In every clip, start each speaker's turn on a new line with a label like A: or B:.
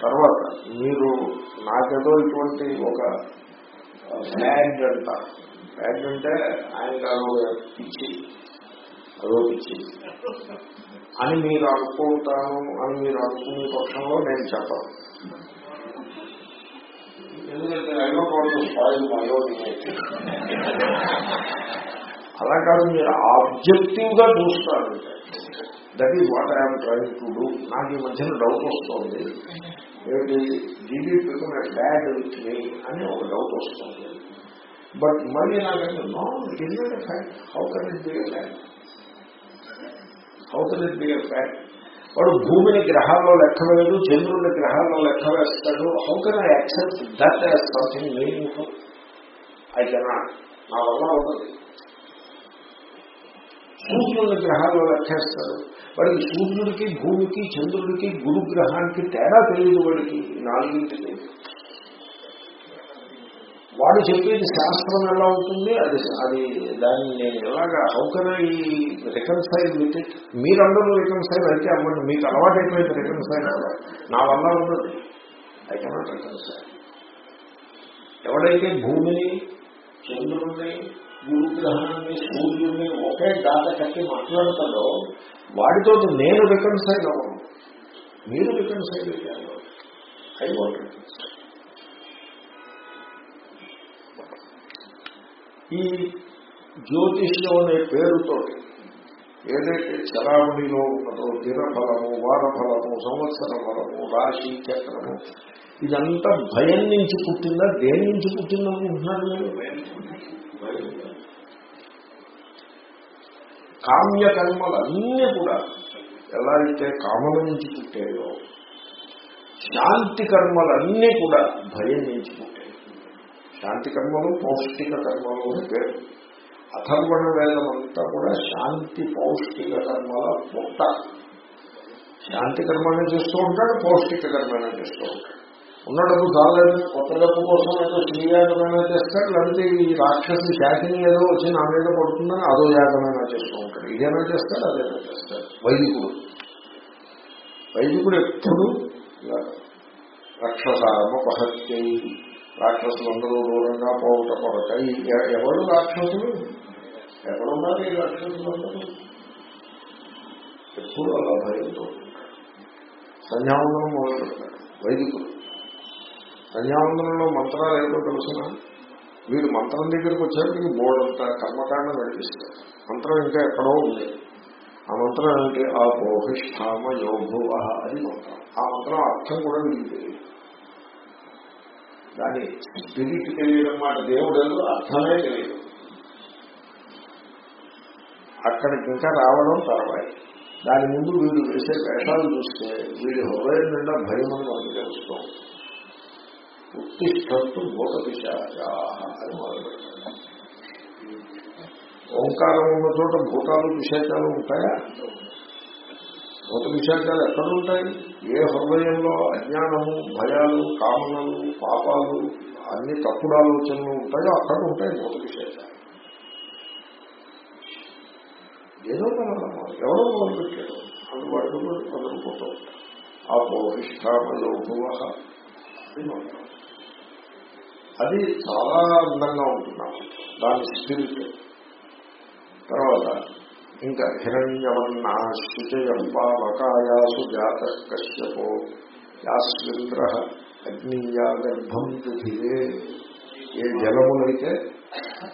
A: తర్వాత మీరు నాకేదో ఇటువంటి ఒక బ్యాడ్ అంటారు బ్యాడ్ అంటే ఆయన పిచ్చి. అదో పిచ్చి. అని మీరు అనుకుంటాను అని మీరు అనుకునే పక్షంలో నేను చెప్పను. ఎందుకంటే ఐదో కోసం స్పాయిల్ మయో అలా కాదు మీరు ఆబ్జెక్టివ్గా చూస్తారు that is what I'm trying to do నాకు ఈ మధ్యన డౌట్ వస్తుంది. ఏమిటి? Did he become bad with me అని ఒక డౌట్ వస్తుంది. బట్ మళ్ళీ నాకంటే no it is not a fact how can it be a fact how can it be a fact వాడు భూమిని గ్రహాల్లో లెక్క వేయడు చంద్రుని గ్రహాల్లో లెక్క వేస్తాడు. How can I accept that as something meaningful I cannot నా వల్ల అవుతుంది సూర్యుని గ్రహాల్లో లెక్కేస్తాడు వాడికి సూర్యుడికి భూమికి చంద్రుడికి గురు గ్రహానికి తేడా తెలియదు వాడికి. నాలుగింటికి వాడు చెప్పేది శాస్త్రం ఎలా ఉంటుంది? అది అది దాన్ని నేను ఎలాగా హౌకన ఈ రికన్సైల్ విత్ ఇట్ మీరందరూ రికన్సైల్ అయితే అవ్వండి. మీకు అలవాటైపోయింది రికన్సైల్ అవ్వాలి. నా వల్ల ఉండదు. ఐ కెనాట్ రికన్సైల్ ఎవడైతే భూమిని చంద్రుడిని గురుగ్రహాన్ని సూర్యుడిని ఒకే దాత కట్టి మాట్లాడతాడో వాడితో నేను రికన్సైల్ అవ్వను. మీరు రికన్సైల్ అయ్యాను ఐ వాంట్ ఈ జ్యోతిష్యం అనే పేరుతో ఏదైతే చరావణిలో ఉన్నదో దినఫలము వారఫలము సంవత్సర ఫలము రాశి చక్రము ఇదంతా భయం నుంచి పుట్టిందా దేని నుంచి పుట్టిందనుకుంటున్నారు మీరు? కామ్య కర్మలన్నీ కూడా ఎలా అయితే కామల నుంచి పుట్టాయో శాంతి కర్మలన్నీ కూడా భయం నుంచి పుట్టాయి. శాంతి కర్మలు పౌష్టిక కర్మలు అని పేరు. అథర్వణ వేదం అంతా కూడా శాంతి పౌష్టిక కర్మల పుట్ట. శాంతి కర్మనే చేస్తూ ఉంటాడు పౌష్టిక కర్మనే చేస్తూ ఉంటాడు. ఉన్న డబ్బు చాలండి కొత్త డబ్బు కోసం ఏదో శ్రీయాగమైనా చేస్తాడు లేకపోతే ఈ రాక్షసి శాఖని ఏదో వచ్చి నా మీద పడుతుందని అదో యాగమైనా చేస్తూ ఉంటాడు. ఇదేనా చేస్తాడు అదేనా చేస్తాడు. వైదికుడు. వైదికుడు ఎప్పుడు రక్షసారమపహత్యై రాక్షసులందరూ దూరంగా పోవట కొరకై ఎవరు రాక్షసులు? ఎవరున్నారు ఈ రాక్షసులందరూ? ఎప్పుడు అలా భయంతో సంధ్యావందనం మొదలు పెడతాడు వైదికుడు. సంధ్యావందనంలో మంత్రాలు ఏదో తెలుసిన? వీడు మంత్రం దగ్గరికి వచ్చేప్పటికి బోర్డంత కర్మకాండ నడిపిస్తాడు. మంత్రం ఇంకా ఎక్కడో ఉంది. ఆ మంత్రం ఏంటి? ఆ బోహిష్ఠామ యోభువ అది మంత్రం. ఆ మంత్రం అర్థం కూడా వీడికి తెలియదు. దాని స్పిరిట్ తెలియడం మాట దేవుడు అర్థమే తెలియదు. అక్కడికి ఇంకా రావడం తర్వాయి. దాని ముందు వీడు వేసే వేషాలు చూస్తే వీడి హృదయం నిండా భయం అని మనకు తెలుస్తూ ఉత్తిష్టత్తు భూత పిశాచా అని మొదలుపెట్టాడు ఓంకారం ఉన్న చోట భూతాలు విశేషాలు ఉంటాయా? భూత విశేషాలు ఎక్కడ ఉంటాయి? ఏ హృదయంలో అజ్ఞానము భయాలు కామనలు పాపాలు అన్ని తప్పుడు ఆలోచనలు ఉంటాయో అక్కడ ఉంటాయి భూత విశేషాలు ఏదో ఎవరో మొదలుపెట్టాడు అందుబాటులో మొదలుపోతూ ఉంటారు ఆ బోహిష్టామయోభువ అది అది చాలా అందంగా ఉంటున్నాం. దాని స్పిరిట్. తర్వాత ఇంకా హిరణ్యవన్నాశుచయంపావకాయాసు జాత కశ్యపో యాస్మింద్ర అగ్నియా గర్భం దుధిరే ఏ జలములైతే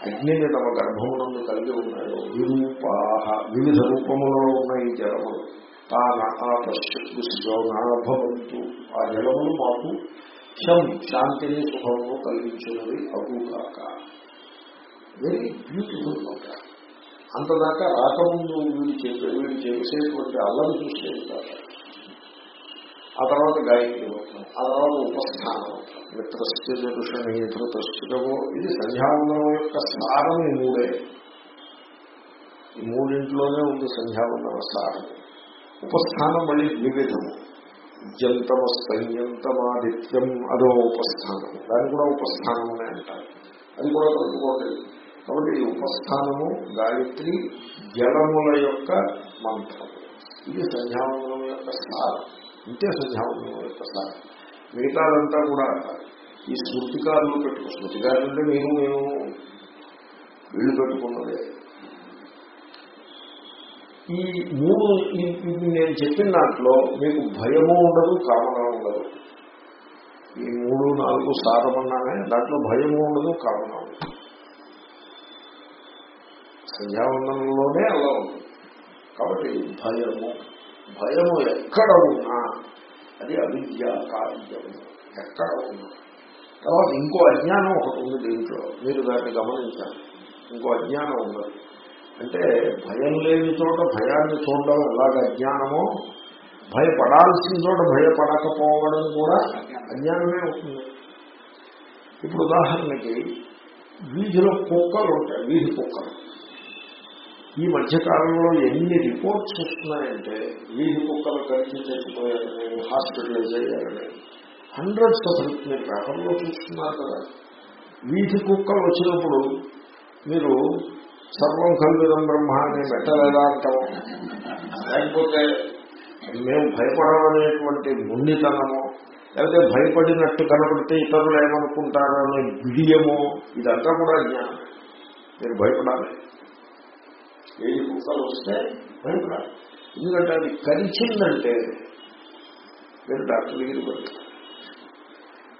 A: అగ్నిని తమ గర్భమునందు కలిగి ఉన్నాయో విరూపాహ వివిధ రూపములో ఉన్న ఈ జలములు. తాన ఆపశ్యభవంతు ఆ జలములు మాకు శం శాంతిని సుఖము కలిగించినవి అగుగాక వెరీ బ్యూటిఫుల్ మాట. అంతదాకా రాకముందు వీడు చేసే వీడు చేసేటువంటి అల్లం చూసేది కాదు. ఆ తర్వాత గాయత్రి అవుతాం ఆ తర్వాత ఉపస్థానం అవుతాం మిత్రస్య ఇది సంధ్యావందనం యొక్క సారం ఈ మూడే. ఈ మూడింట్లోనే ఉంది సంధ్యావందన సారం. ఉపస్థానం మళ్ళీ వివిధము జంతమ సంయంతమాదిత్యం అదో ఉపస్థానము దాన్ని కూడా ఉపస్థానం అని అంటారు. అది కూడా కలుపుకోలేదు కాబట్టి ఈ ఉపస్థానము గాయత్రి జలముల యొక్క మంత్రం ఇది సంధ్యావందనం యొక్క సారం. ఇంతే సంధ్యావందనం యొక్క సారం. మిగతాదంతా కూడా ఈ స్మృతికారులు పెట్టుకో స్మృతికారులు అంటే మేము మేము వీళ్ళు పెట్టుకున్నదే. ఈ మూడు ఇది నేను చెప్పిన దాంట్లో మీకు భయము ఉండదు కామన ఉండదు. ఈ మూడు నాలుగు సారమన్నానే దాంట్లో భయము ఉండదు కామన ఉండదు. సంధ్యావందనంలోనే అలా ఉంది. కాబట్టి భయము భయము ఎక్కడ ఉన్నా అది అవిద్య కార్యము. ఎక్కడ ఉన్నా. తర్వాత ఇంకో అజ్ఞానం ఒకటి ఉంది దీంట్లో. మీరు దాన్ని గమనించాలి. ఇంకో అజ్ఞానం ఉండదు అంటే భయం లేని చోట భయాన్ని చూడడం ఎలాగ అజ్ఞానమో? భయపడాల్సిన చోట భయపడకపోవడం కూడా అజ్ఞానమే అవుతుంది. ఇప్పుడు ఉదాహరణకి వీధిలో కుక్కలు ఉంటాయి వీధి కుక్కలు. ఈ మధ్యకాలంలో ఎన్ని రిపోర్ట్స్ వస్తున్నాయంటే వీధి కుక్కలు కలిసి చచ్చిపోయారని హాస్పిటలైజ్ అయ్యారని హండ్రెడ్స్ ఆఫ్ మీరు పేపర్లో చూస్తున్నారు కదా. వీధి కుక్కలు వచ్చినప్పుడు మీరు సర్వం కల్విదం బ్రహ్మ అని పెట్టలేదా అంటాము లేకపోతే మేము భయపడమనేటువంటి మొండితనము లేకపోతే భయపడినట్టు కనపడితే ఇతరులు ఏమనుకుంటారో అనే బిడియమో ఇదంతా కూడా జ్ఞానం. మీరు భయపడాలి. ఏది కుక్కలు వస్తే భయపడాలి. ఎందుకంటే అది కరిచిందంటే మీరు డాక్టర్ దగ్గరికి వెళ్ళాలి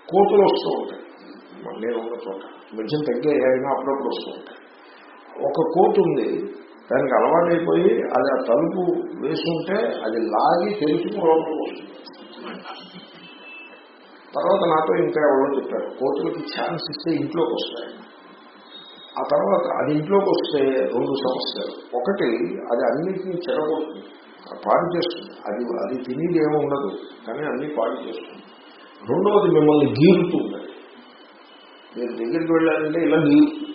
A: కోతులు వస్తూ ఉంటాయి. నేను ఉన్న చోట. మధ్యం తగ్గే అయినా అప్పుడప్పుడు వస్తూ ఉంటాయి. ఒక కోటు ఉంది. దానికి అలవాటైపోయి అది ఆ తలుపు వేసుంటే అది లాగి తెలుసుకుని లోపలికి వస్తుంది. తర్వాత నాతో ఇంకా ఎవరో చెప్పారు కోతులకి ఛాన్స్ ఇస్తే ఇంట్లోకి వస్తాయి. ఆ తర్వాత అది ఇంట్లోకి వస్తే రెండు సమస్యలు. ఒకటి అది అన్నిటినీ చెడగొడుతుంది పాడు చేస్తుంది. అది అది తినేది ఏముండదు ఉండదు కానీ అన్ని పాడు చేస్తుంది. రెండవది మిమ్మల్ని గీరుతుంది మీరు దగ్గరికి వెళ్ళాలంటే ఇలా గీరుతుంది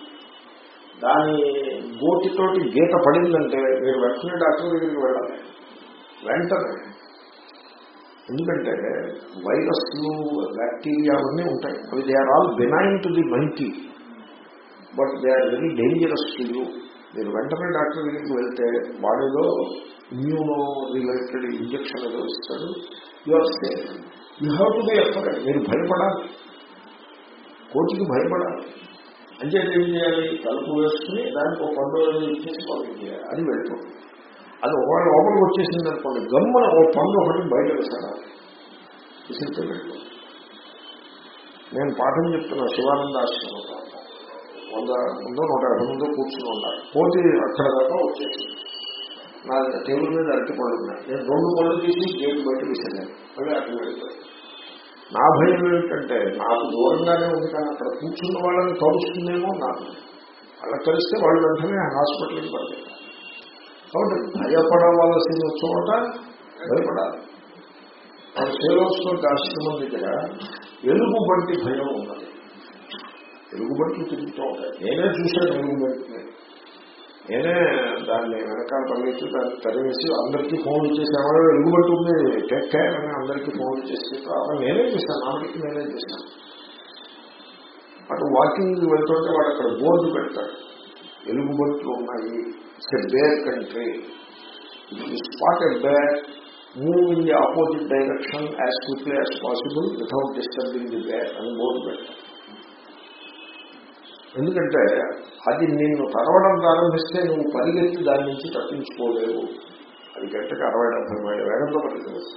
A: దాని గోటితోటి గీత పడిందంటే మీరు వెంటనే డాక్టర్ దగ్గరికి వెళ్ళాలి. వెంటనే. ఎందుకంటే వైరస్లు బ్యాక్టీరియా అవన్నీ ఉంటాయి. అవి they are all benign to the monkey but they are very dangerous to you మీరు వెంటనే డాక్టర్ దగ్గరికి వెళ్తే బాడీలో ఇమ్యూనో రిలేటెడ్ ఇంజక్షన్ ఏదో ఇస్తాడు. You are safe you have to be afraid మీరు భయపడాలి. కోటికి భయపడాలి. అంటే ఏం చేయాలి? తలుపు వేసుకుని దానికి ఒక పండు ఇచ్చేసి పంపించేయాలి అది వెళ్ళిపోతుంది అది ఒకవేళ లోపలికి వచ్చేసింది అనుకోండి గమ్మున ఓ పండు ఒకటి బయట వేసాడాలి విసిరితే వెళ్ళిపోతుంది నేను పాఠం చెప్తున్నా శివానంద ఆశ్రమంలో వంద ముందు నూట యాభై ముందు కూర్చుని ఉన్నారు. పోటీ అక్కడ దాకా వచ్చేసింది. నా టేబుల్ మీద అరటి పళ్ళు ఉన్నాయి. నేను రెండు పళ్ళు తీసి గేట్ బయట విసిరాను మళ్ళీ అటు వెళ్ళిపోయాను నా భయం ఏమిటంటే నాకు దూరంగానే ఉంది కానీ అక్కడ కూర్చున్న వాళ్ళని కలుస్తుందేమో నాకు. అలా కలిస్తే వాళ్ళు వెంటనే హాస్పిటల్కి పడలేదు కాబట్టి భయపడవలసిన చోట భయపడాలి. మన సేలోస్వామి ఆశ్రమం దగ్గర ఎలుగు బంటి భయం ఉన్నది. ఎలుగుబంట్లు తిరుగుతూ ఉంటాయి. నేనే చూశాను ఎలుగు నేనే దాన్ని వెనకాల పరిగెత్తి దాన్ని తరివేసి అందరికీ ఫోన్లు చేసి ఎవరో ఎలుగుబట్టి ఉంది టేక్ కేర్ అని అందరికీ ఫోన్లు చేసి అలా నేనే చేశాను. నాటికి నేనే చేశాను. అటు వాకింగ్ వెళ్తుంటే వాడు అక్కడ బోర్డు పెడతాడు. ఎలుగుబట్లు ఉన్నాయి. It's bear country spot a bear move in the opposite direction as quickly as possible without disturbing the bear అని బోర్డు పెడతాడు. ఎందుకంటే అది నిన్ను తరవడం ప్రారంభిస్తే నువ్వు పరిగెత్తి దాని నుంచి తప్పించుకోలేవు. అది గంటకు అరవై డెబ్బై మైళ్ళ వేగంతో పరిగెత్తవచ్చు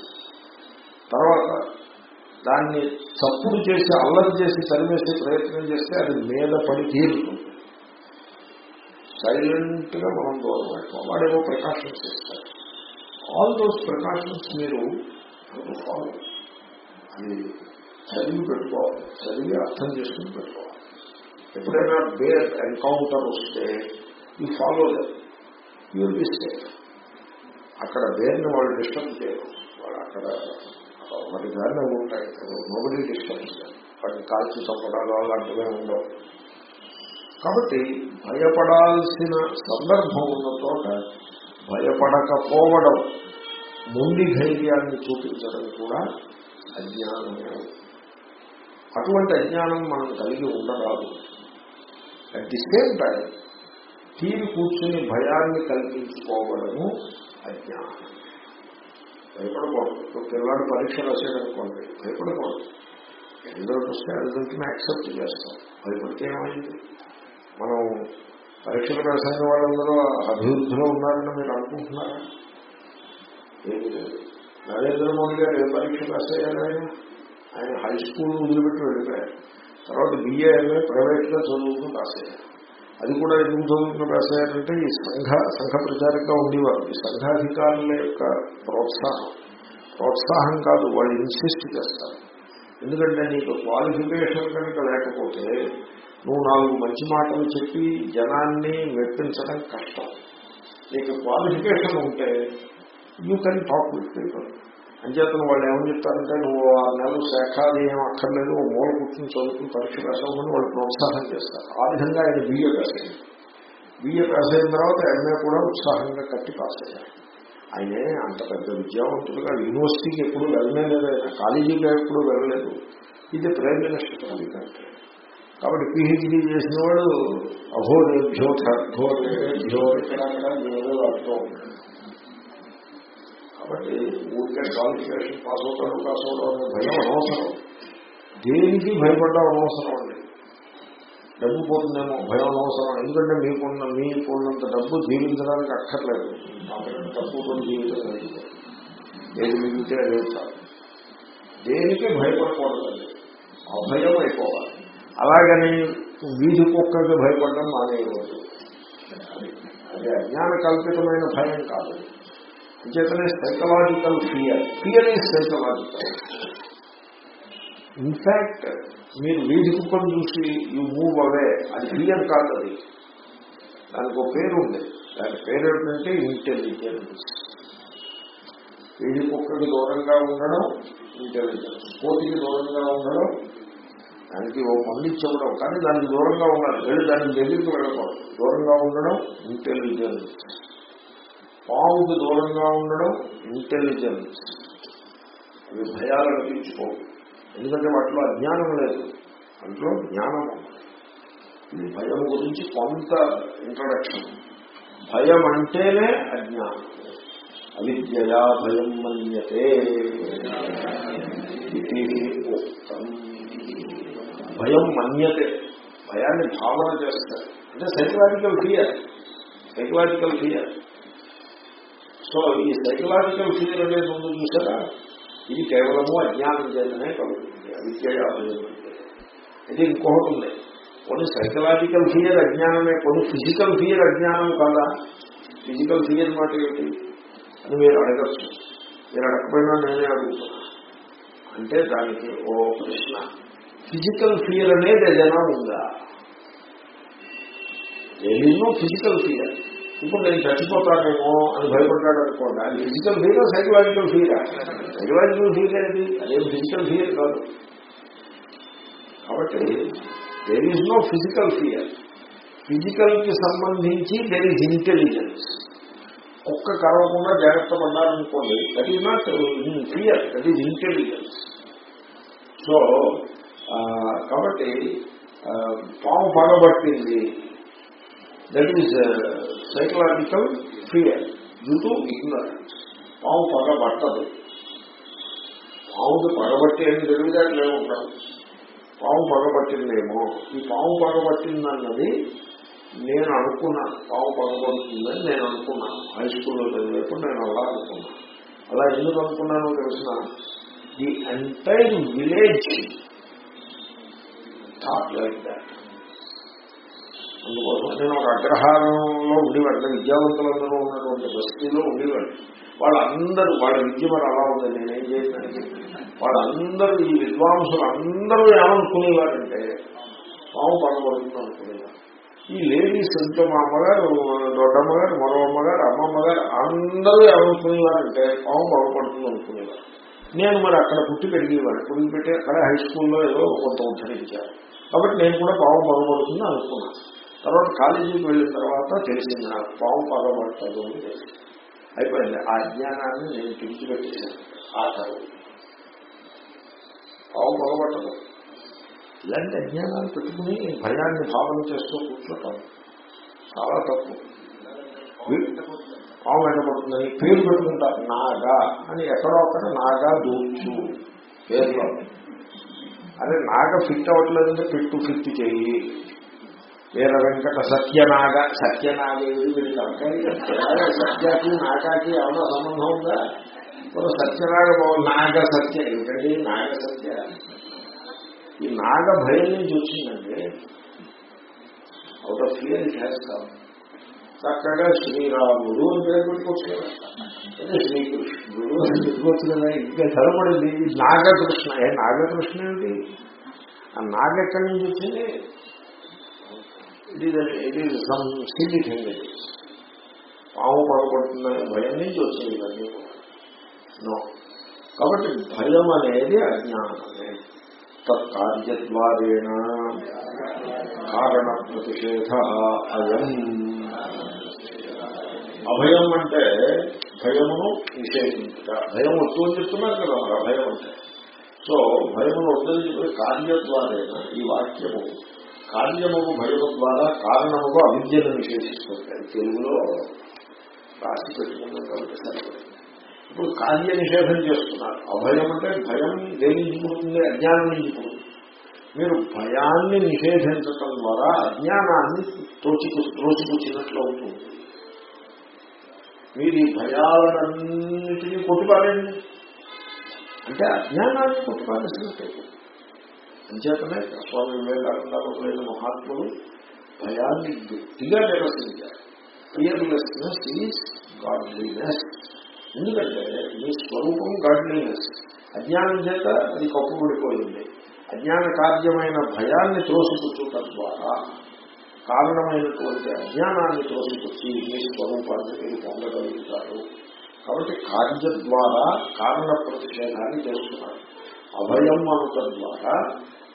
A: తర్వాత దాన్ని చప్పుడు చేసి అల్లరి చేసి చదివేసే ప్రయత్నం చేస్తే అది మీద పడి తీరుతుంది. సైలెంట్గా మనం దూరం అయిపోవాలి వాడేమో ప్రికాషన్స్ చేస్తారు. ఆల్ దోస్ ప్రికాషన్స్ మీరు ఫాలో అది చదివి పెట్టుకోవాలి. చదివి అర్థం చేసుకుని పెట్టుకోవాలి. ఎప్పుడైనా బేర్ ఎన్కౌంటర్ వస్తే ఈ ఫాలో యూ బి సేఫ్ అక్కడ బేర్ని వాళ్ళు డిస్టర్బ్ చేయరు వాళ్ళు అక్కడ మరి దారిలో ఉంటాయి. మొబైల్ డిస్టర్బ్ వాటిని కాల్చి చంపడాలు అలాంటివే ఉండవు. కాబట్టి భయపడాల్సిన సందర్భం ఉన్న చోట భయపడకపోవడం మొండి ధైర్యాన్ని చూపించడం కూడా అజ్ఞానమే. అటువంటి అజ్ఞానం మనం కలిగి ఉండరాదు. అట్ ది సేమ్ టైం తీరు కూర్చుని భయాన్ని కల్పించుకోవడము అజ్ఞానం. భయపడకూడదు ఇప్పుడు పిల్లాడు పరీక్ష రాసేదనుకోండి భయపడకూడదు రిజల్ట్ వస్తే ఆ రిజల్ట్ని యాక్సెప్ట్ చేస్తాం. భయపడితే ఏమైంది మనం పరీక్షలు రాసిన వాళ్ళందరూ అభివృద్ధిలో ఉన్నారని మీరు అనుకుంటున్నారా? ఏమి లేదు. నరేంద్ర మోడీ గారు ఏ పరీక్ష రాసేయాలి ఆయన? ఆయన హై స్కూల్ వదిలిపెట్టి వెళ్ళిపోయారు. తర్వాత బిఏ ఎంఏ ప్రైవేట్గా చదువుకుని రాసేయారు అది కూడా ఎందుకు చదువుకుని రాసేయాలంటే ఈ సంఘ సంఘ ప్రచారంగా ఉండేవారు. ఈ సంఘాధికారుల యొక్క ప్రోత్సాహం. ప్రోత్సాహం కాదు వాళ్ళు ఇన్సిస్ట్ చేస్తారు. ఎందుకంటే నీకు క్వాలిఫికేషన్ కనుక లేకపోతే నువ్వు నాలుగు మంచి మాటలు చెప్పి జనాన్ని మెప్పించడం కష్టం. నీకు క్వాలిఫికేషన్ ఉంటే you can talk with people అంచేతను వాళ్ళు ఏమని చెప్తారంటే నువ్వు ఆ నెలలు శాఖాది ఏం అక్కర్లేదు మూల కూర్చుని చదువుకుని పరీక్ష రాసామని వాళ్ళు ప్రోత్సాహం చేస్తారు. ఆ విధంగా ఆయన బిఏ పాస్ అయింది బిఏ పాస్ అయిన తర్వాత ఎంఏ కూడా ఉత్సాహంగా కట్టి పాస్ అయ్యారు. ఆయనే అంత పెద్ద విద్యావంతులుగా యూనివర్సిటీకి ఎప్పుడు వెళ్ళనే లేదు ఆయన కాలేజీగా ఎప్పుడు వెళ్ళలేదు. ఇది ప్రైమ్ మినిస్టర్ కంటే కాబట్టి పిహెచ్డీ చేసిన వాడు అఘోరేభ్యో ఘోరేభ్యో ఇక్కడ అర్థం ఉంటాడు కాబట్టి ఊరికే క్వాలిఫికేషన్ పాస్ అవుతాడు పాస్ అవుతాడు అనే భయం అనవసరం. దేనికి భయపడ్డా అనవసరం అండి? డబ్బు పోతుందేమో భయం అనవసరం. ఎందుకంటే మీకున్న మీకున్నంత డబ్బు జీవించడానికి అక్కర్లేదు. అంతకంటే తక్కువతో జీవించలేదు ఏది మిగిలితే అదే చాలు దేనికి భయపడకూడదండి? అభయం అయిపోవాలి. అలాగని వీధి కుక్కకి భయపడడం మానేయవద్దు. అది అజ్ఞాన కల్పితమైన భయం కాదు. అంచేతనే psychological fear fear is psychological in fact మీరు వీధి కుక్కను చూసి యూ మూవ్ అవే అది ఫియర్ కాదు అది. దానికి ఒక పేరు ఉంది. దాని పేరు ఏంటంటే ఇంటెలిజెన్స్ వీధి కుక్కకి దూరంగా ఉండడం ఇంటెలిజెన్స్ కోతికి దూరంగా ఉండడం దానికి ఓ పండించవడం కానీ దానికి దూరంగా ఉండాలి. వెళ్ళి దానికి దగ్గరికి వెళ్ళకూడదు. దూరంగా ఉండడం ఇంటెలిజెన్స్ పాముకి దూరంగా ఉండడం ఇంటెలిజెన్స్. అవి భయాలు అనిపించుకోవు. ఎందుకంటే వాటిలో అజ్ఞానం లేదు. అందులో జ్ఞానం ఇది భయం గురించి కొంత ఇంట్రడక్షన్ భయం అంటేనే అజ్ఞానం. అవిద్యయా భయం మన్యతే. ఇది ఉక్తం భయం మన్యతే. భయాన్ని భావన చేస్తారు. అంటే psychological fear psychological fear so ఈ సైకలాజికల్ ఫియర్ అనేది ముందు చూసారా? ఇది కేవలము అజ్ఞానం చేతనే కలుగుతుంది అవిద్య భయం అంటే ఇది ఇంకొకటి ఉంది. కొన్ని సైకలాజికల్ ఫియర్ అజ్ఞానమే కొన్ని ఫిజికల్ ఫియర్ అజ్ఞానం కాదా? ఫిజికల్ ఫియర్ మాట ఏంటి? అని మీరు అడగచ్చు. మీరు అడగకపోయినా నేనే అడుగుతున్నా. అంటే దానికి ఓ ప్రశ్న. ఫిజికల్ ఫియర్ అనేది ఏదైనా ఉందా? ఏమో ఫిజికల్ ఫియర్ ఇప్పుడు నేను చచ్చిపోతానేమో అని భయపడ్డాడు అనుకోండి. అది physical fear psychological fear psychological fear అనేది అదేం ఫిజికల్ ఫియర్ కాదు. కాబట్టి there is no physical fear ఫిజికల్కి సంబంధించి దెర్ ఈజ్ ఇంటెలిజెన్స్ ఒక్క కరవకుండా జాగ్రత్త పడ్డారనుకోండి that is not fear that is intelligence so కాబట్టి పాము పగబట్టింది that is psychological fear due to ignorance పాము పగబట్టదు పాముకి పగబట్టి అని తెలివిదాట్లు ఏముంటారు పాము పగబట్టిందేమో ఈ పాము పగబట్టిందన్నది నేను అనుకున్నాను పాము పగబడుతుందని నేను అనుకున్నాను హై స్కూల్లో చదివేప్పుడు నేను అలా అనుకున్నాను అలా ఎందుకు అనుకున్నానో తెలిసిన the entire village thought like that. అందుకోసం నేను ఒక అగ్రహారంలో ఉండేవాడు విద్యావంతులందరూ ఉన్నటువంటి బస్తీలో ఉండేవాడు వాళ్ళందరూ వాళ్ళ విద్య మరి అలా ఉంది నేనేం చేసినానికి వాళ్ళందరూ ఈ విద్వాంసులు అందరూ ఏమనుకునేవారంటే పాము పడబడుతుంది అనుకునేవారు. ఈ లేడీస్ ఇంట్లో మా అమ్మగారు దొడ్డమ్మగారు మరో అమ్మగారు అమ్మమ్మగారు అందరూ ఏమనుకునేవారంటే పాము బాగుపడుతుంది అనుకునేవారు. నేను మరి అక్కడ పుట్టి పెరిగేవాడు పుట్టి పెట్టి అక్కడ హై స్కూల్లో ఏదో కొంత ఉద్ధరించారు కాబట్టి నేను కూడా పాము బాగుపడుతుంది అనుకున్నాను. తర్వాత కాలేజీకి వెళ్ళిన తర్వాత తెలిసింది నాకు పాము పగబడుతుందో అని తెలిసింది. అయిపోయింది. ఆ అజ్ఞానాన్ని నేను తిరిచిపెట్టేసాను ఆ తర్వాత. పాము పగబట్టదు. ఇలాంటి అజ్ఞానాలు పెట్టుకుని భయాన్ని భావన చేస్తూ కూర్చోటం చాలా తప్పు. పాము వెంటబడుతుందని పేరు పెట్టుకుంటారు నాగా అని ఎక్కడో అక్కడ నాగా దూచు పేరులో అదే నాగ ఫిట్ అవ్వట్లేదంటే ఫిట్ ఫిట్ చెయ్యి. వీర వెంకట సత్యనాగ సత్యనాగ ఏది వీడి తరకారి సత్యకి నాగాకి ఏమన్నా సంబంధం ఉందా ఇప్పుడు సత్యనాగ బాబు నాగ సత్య ఏంటండి నాగ సత్య ఈ నాగ భయం నుంచి వచ్చిందండి out of fear it has come చక్కగా శ్రీరాముడు అని పేరు పెట్టుకోవచ్చు కదా అదే శ్రీకృష్ణుడు అని పెట్టుకోవచ్చు కదా ఇంకా ధరపడింది ఇది నాగకృష్ణ ఏ నాగకృష్ణ ఏమిటి ఆ నాగ ఎక్కడి నుంచి వచ్చింది ఇది ఇది సమ్ సిల్లీ థింగ్ ఇది పాము పడబడుతుందనే భయం నుంచి వచ్చింది ఇవన్నీ కూడా. నో కాబట్టి భయం అనేది అజ్ఞానమే. తత్కార్యద్వారేణ కారణ ప్రతిషేధ అయం. అభయం అంటే భయమును నిషేధించుట భయం వద్దు అని చెప్తున్నారు కదా మరి అభయం అంటే. సో భయమును వద్దని చెప్పి కార్యద్వారేణ ఈ వాక్యము. కార్యము భయము ద్వారా కారణముగా అవిద్యను నిషేధిస్తుంది. తెలుగులో రాసి పెట్టుకున్నాం కాబట్టి సరిపడింది ఇప్పుడు కార్య నిషేధం చేస్తున్నారు. అభయం అంటే భయం దేని పుడుతుంది అజ్ఞానం నుంచి పుడుతుంది మీరు భయాన్ని నిషేధించటం ద్వారా అజ్ఞానాన్ని తోచిపు త్రోసిపుచ్చినట్లు అవుతుంది. మీరు ఈ భయాలన్నింటినీ కొట్టుపారండి అంటే అజ్ఞానాన్ని కొట్టుపారేసినట్టు అంచేతనే స్వామి వివేకానంద మొదలైన మహాత్ములు భయాన్ని గట్టిగా నిరసించారు ఫియర్లెస్నెస్ ఈజ్ గాడ్లీనెస్ ఎందుకంటే మీ స్వరూపం గాడ్లీనెస్ అజ్ఞానం చేత అది కప్పుబడిపోయింది. అజ్ఞాన కార్యమైన భయాన్ని త్రోసిపుచ్చుట ద్వారా కారణమైనటువంటి అజ్ఞానాన్ని త్రోసిపుచ్చి మీ స్వరూపాన్ని మీరు పొందగలుగుతారు. కాబట్టి కార్య ద్వారా కారణ ప్రతిషేధాన్ని చేస్తున్నారు. అభయం అనుక ద్వారా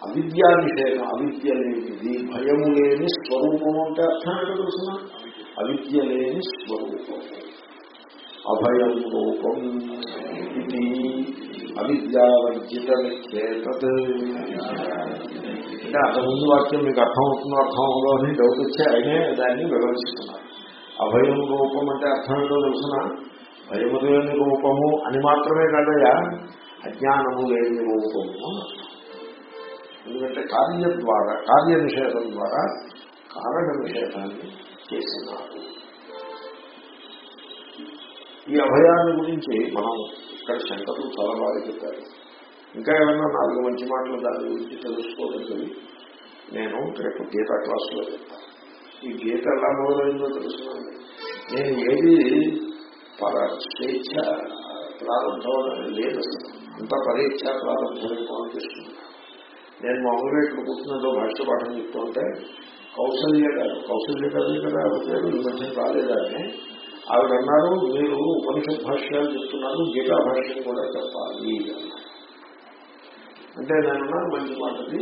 A: అవిద్యా నిషేధం. అవిద్య లేనిది భయము లేని స్వరూపం అంటే అర్థం ఏంటో తెలుసిన అవిద్య లేని స్వరూపం. అభయం రూపం ఇది. అవిద్యావర్జిత నిత్యేతత్ అంటే అంతకుముందు వాక్యం మీకు అర్థం అవుతుందో అర్థం అవుతుందో అని డౌట్ వచ్చి ఆయనే దాన్ని వివరిస్తున్నారు. అభయం రూపం అంటే అర్థం ఏంటో తెలుసిన భయము లేని రూపము అని మాత్రమే కాదయా అజ్ఞానము లేని రూపము అని అర్థం. ఎందుకంటే కార్య ద్వారా కార్య నిషేధం ద్వారా కారణ నిషేధాన్ని చేసినారు ఈ అభయాన్ని గురించి మనం ఇక్కడ శంకరులు చాలా బాగా చెప్పారు. ఇంకా ఏమైనా నాలుగు మంచి మాటలు దాని గురించి తెలుసుకోగలిగి నేను రేపు గీత క్లాసులో చెప్తాను. ఈ గీత ఎలా మొదలైందో తెలుసుకోండి. నేను ఏది పర స్వేచ్ఛ ప్రారంభం లేదు అంత పరీక్ష ప్రారంభం అనిపిస్తుంది నేను మామూలుగా ఇక్కడ కూర్చున్నదో భాష్య పాఠం చెప్తుంటే కౌశల్య గారు కౌశల్య గారు కదా పేరు ఈ మధ్య రాలేదని ఆవిడ అన్నారు మీరు ఉపనిషత్ భాష్యాలు చెప్తున్నారు గీతా భాష్యం కూడా చెప్పాలి అంటే నేను మంచి మాటది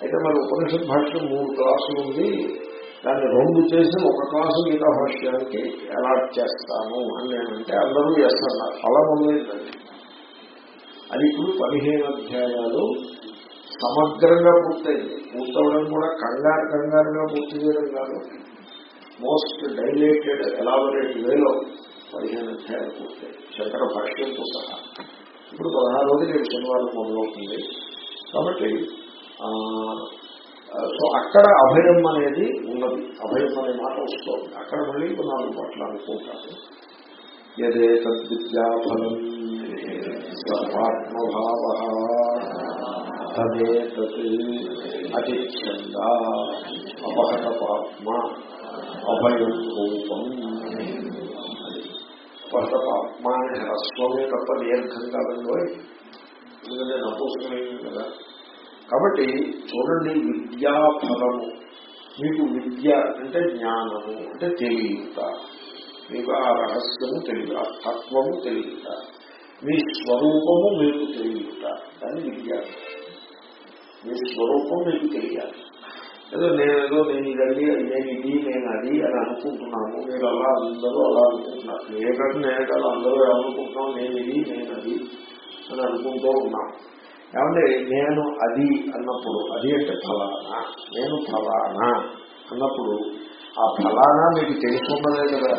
A: అయితే మరి ఉపనిషత్ భాష్యం మూడు క్లాసులు ఉంది. దాన్ని రెండు చేసి ఒక క్లాసు గీతా భాష్యానికి అలాట్ చేస్తాను అని నేనంటే అందరూ చేస్తున్నారు. అలా ఉండేదండి అది ఇప్పుడు పదిహేను అధ్యాయాలు. సమగ్రంగా పూర్తయింది. పూర్తవడం కూడా కంగారు కంగారుగా పూర్తి చేయడం కాదు. మోస్ట్ డైలేటెడ్ ఎలాబరేట్ వేలో పదిహేను అధ్యాయాలు పూర్తయింది శంకర భాష్యంతో సహా. ఇప్పుడు పదహారు రోజులు రేపు శనివారం మొదలవుతుంది. కాబట్టి సో అక్కడ అభయం అనేది ఉన్నది. అభయం అనే మాట వస్తుంది అక్కడ మళ్ళీ ఇప్పుడు నాలుగు మాటలు అనుకుంటాను. యదే తద్విద్యాఫలం సర్వాత్మభావ. తదే అతిచ్ఛంద అపహత పాత్మ అభయం రూపం అపహత పాత్మ అనే హ్రస్వమే తప్ప దీర్ఘం కాదండి ఎందుకంటే నపోసమైంది కదా. కాబట్టి చూడండి విద్యాఫలము మీకు విద్య అంటే జ్ఞానము అంటే తెలియట మీకు ఆ రహస్యము తెలియ ఆ తత్వము తెలియట మీ స్వరూపము మీకు తెలియట దాన్ని విద్య మీ స్వరూపం మీకు తెలియాలి. ఏదో నేనేదో నేను ఇదండి నేను ఇది నేను అది అని అనుకుంటున్నాను మీరు అలా అందరూ అలా అనుకుంటున్నారు. నేనే కాదు నేనే కాదు అందరూ ఏమనుకుంటున్నాం నేను ఇది నేను అది అని అనుకుంటూ ఉన్నాం ఏమంటే నేను అది అన్నప్పుడు అది అంటే ఫలానా? నేను ఫలానా? అన్నప్పుడు ఆ ఫలానా మీకు తెలుసున్నదే కదా.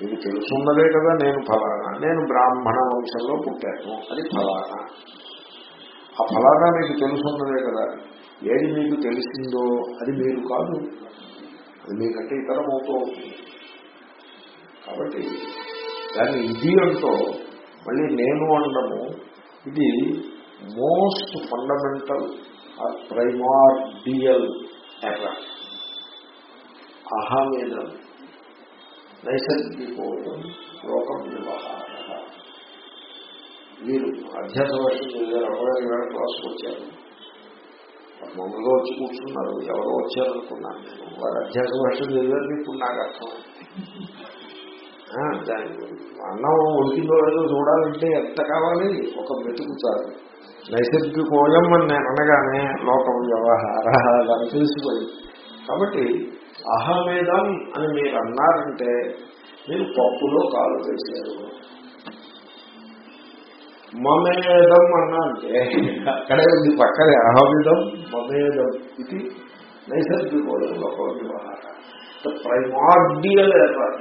A: మీకు తెలుసున్నదే కదా నేను ఫలానా? నేను బ్రాహ్మణ వంశంలో పుట్టాను అది ఫలానా. ఆ ఫలానా మీకు తెలుసున్నదే కదా. ఏది మీకు తెలిసిందో అది మీరు కాదు. అది మీకంటే ఇతరం అవుతూ కాబట్టి దాన్ని ఇది అంటూ మళ్ళీ నేను అనడము ఇది most fundamental or primordial error. అహమేదం నైసర్గికోయం లోకం వ్యవహారం మీరు అధ్యాస వర్షం చదివారు అమ్మగారి వేళ క్లాస్కి వచ్చారు. మామూలుగా వచ్చి కూర్చున్నారు. ఎవరో వచ్చారనుకున్నాను నేను వారు అధ్యాస వర్షం చదివారు ఇప్పుడు నాకు అర్థం. దాని అన్నం ఉడికిందో లేదో చూడాలంటే ఎంత కావాలి? ఒక మెతుకు చాలు. నైసర్గిక కోయం అని నేను అనగానే లోకం వ్యవహార దాన్ని తెలిసిపోయి కాబట్టి అహమేదం అని మీరు అన్నారంటే మీరు పప్పులో కాలు వేశారు. మమేదం అన్నా అంటే అక్కడే ఉంది పక్కనే అహమిదం మమేదం ఇది వ్యవహార. The primordial error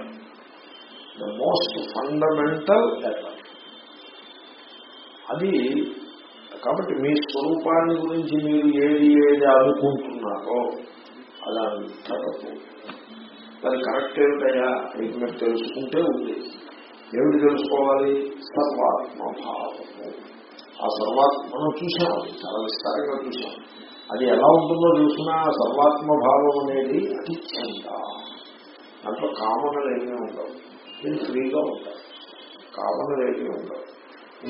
A: the most fundamental error అది కాబట్టి మీ స్వరూపాన్ని గురించి మీరు ఏది ఏది అనుకుంటున్నారో అదంతా తప్పు. దాని కరెక్ట్ ఏమిటయా మీకు మీరు తెలుసుకుంటే ఉంది. ఏమిటి తెలుసుకోవాలి? సర్వాత్మభావము ఆ సర్వాత్మ మనం చూసాం అది చాలా విస్తారంగా చూసాం అది ఎలా ఉంటుందో చూసినా ఆ సర్వాత్మభావం అనేది అతి చెంద దాంట్లో కామనలు ఏమీ ఉండవు. నేను ఫ్రీగా ఉంటాను కామనలు ఏమీ ఉండవు.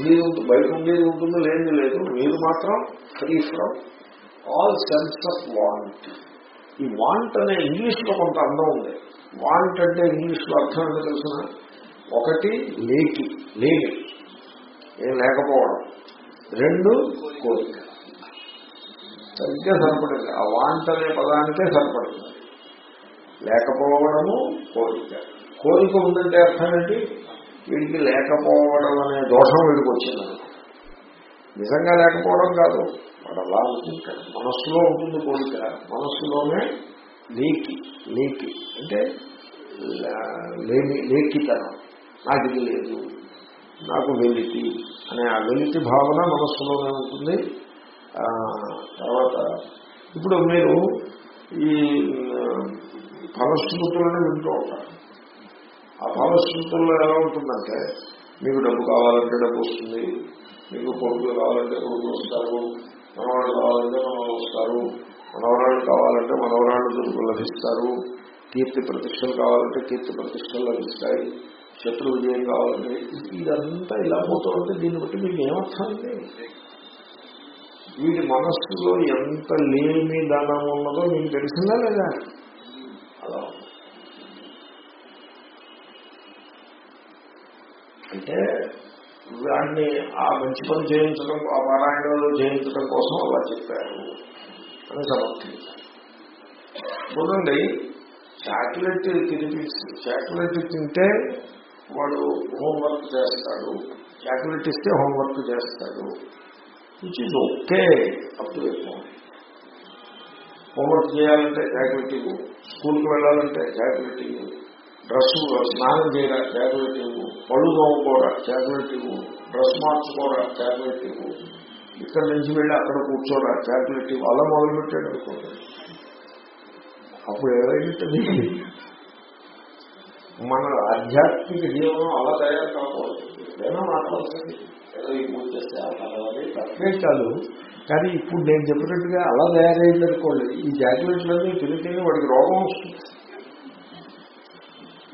A: మీరు ఉంటుంది బయట ఉండేది ఉంటుంది లేనిది లేదు. మీరు మాత్రం free from all sense of want ఈ వాంట్ అనే ఇంగ్లీష్లో కొంత అందం ఉంది. వాంట్ అంటే ఇంగ్లీష్లో అర్థం ఏంటో తెలిసిన? ఒకటి లేకి లేని ఏం లేకపోవడం. రెండు కోరిక. సరిగ్గా సరిపడింది. ఆ వాంట అనే పదానికే సరిపడింది. లేకపోవడము కోరిక. కోరిక ఉందంటే అర్థం ఏంటి? వీడికి లేకపోవడం అనే దోషం వీడికి వచ్చింది. నిజంగా లేకపోవడం కాదు. వాడు అలా అనుకుంటాడు మనస్సులో ఉంటుంది కోరిక. మనస్సులోనే లేకి లేకి అంటే లేని లేఖితనం నాకు ఇది లేదు. నాకు వెలితి అనే ఆ వెలితి భావన మనస్సులోనే ఉంటుంది. తర్వాత ఇప్పుడు మీరు ఈ ఫలశ్రుతులను వింటూ ఉంటారు. ఆ ఫలశ్రుతుల్లో ఎలా ఉంటుందంటే మీకు డబ్బు కావాలంటే డబ్బు వస్తుంది మీకు కొడుకులు కావాలంటే కొడుకులు వస్తారు మనవాళ్ళు కావాలంటే మనవాళ్ళు వస్తారు మనవరాళ్ళు కావాలంటే మనవరాళ్ళు లభిస్తారు కీర్తి ప్రతిష్టలు కావాలంటే కీర్తి ప్రతిష్టలు లభిస్తాయి. శత్రు విజయం కావాలంటే ఇదంతా ఇలా పోతుంటే దీన్ని బట్టి మీకు ఏమర్థం వీడి మనస్సులో ఎంత లేమి దానం ఉన్నదో మీకు తెలిసిందా లేదా? అలా అంటే వాడిని ఆ మంచి పని చేయించడం ఆ పారాయణంలో చేయించడం కోసం అలా చెప్పారు అని సమర్థించారు. చూడండి చాక్లెట్ తినిపించి చాక్లెట్ తింటే వాడు హోంవర్క్ చేస్తాడు. చాక్లెట్ ఇస్తే హోంవర్క్ చేస్తాడు. Which is okay up to homework చేయాలంటే చాక్లెట్ ఇవ్వు స్కూల్కి వెళ్ళాలంటే చాక్లెట్ ఇవ్వు డ్రెస్ స్నానం చేయడా చాక్లెట్ ఇవ్వు పళ్ళు తోముకోరా చాక్లెట్ ఇవ్వు డ్రెస్ మార్చుకోరా చాక్లెట్ ఇవ్వు ఇక్కడ నుంచి వెళ్ళి అక్కడ కూర్చోరా చాక్లెట్ ఇవ్వు అలా మొదలుపెట్టాడు అనుకోండి. అప్పుడు ఏదైతుంది మన ఆధ్యాత్మిక జీవనం అలా తయారు కాకూడదు ఏదైనా మాట్లాడుతుంది ఏదో ఈ పూజ చేస్తే తప్పే కాదు కానీ ఇప్పుడు నేను చెప్పినట్టుగా అలా తయారైంది అనుకోండి ఈ జాకెట్లన్నీ తిరిగితే వాడికి రోగం వస్తుంది.